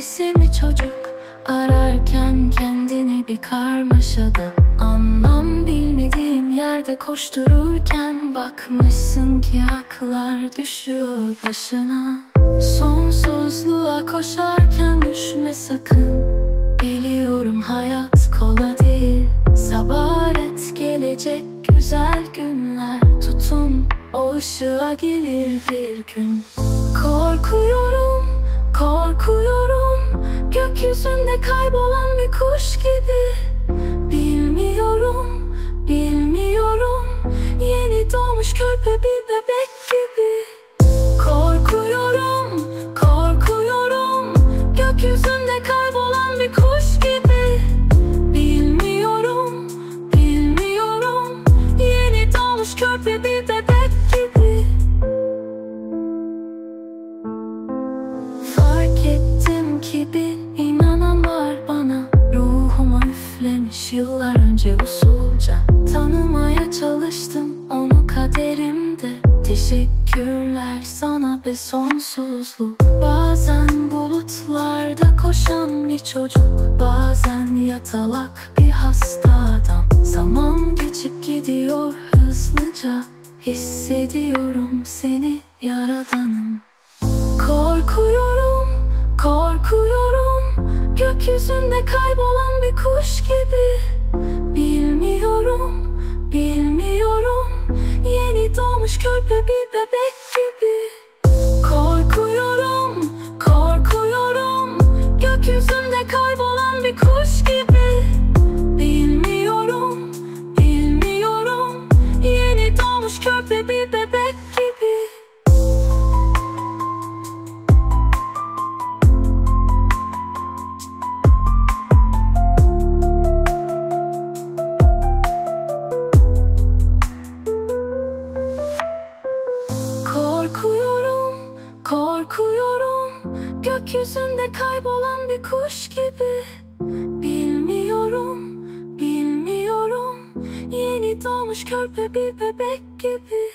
Sesimi çocuk? Ararken kendini bir karmaşada Anlam bilmediğim yerde koştururken Bakmışsın ki aklar düşüyor başına. Sonsuzluğa koşarken düşme sakın. Biliyorum hayat kolay değil Sabah et gelecek güzel günler. Tutun o ışığa gelir bir gün Gökyüzünde kaybolan bir kuş gibi. Bilmiyorum, bilmiyorum. Yeni doğmuş körpe bir bebek gibi. Korkuyorum, korkuyorum. Gökyüzünde kaybolan bir kuş gibi. Bilmiyorum, bilmiyorum. Yeni doğmuş körpe bir bebek gibi. Fark ettim ki bir inanan var bana Ruhuma üflemiş yıllar önce usulca. Tanımaya çalıştım onu kaderimde. Teşekkürler sana be sonsuzluk. Bazen bulutlarda koşan bir çocuk Bazen yatalak bir hasta adam. Zaman geçip gidiyor hızlıca. Hissediyorum seni yaradanım Gökyüzünde kaybolan bir kuş gibi. Bilmiyorum, bilmiyorum. Yeni doğmuş körpe bir bebek gibi. Korkuyorum, korkuyorum. Gökyüzünde kaybolan bir kuş gibi. Bilmiyorum, bilmiyorum. Yeni doğmuş körpe bir korkuyorum Gökyüzünde kaybolan bir kuş gibi. Bilmiyorum, bilmiyorum. Yeni doğmuş körpe bir bebek gibi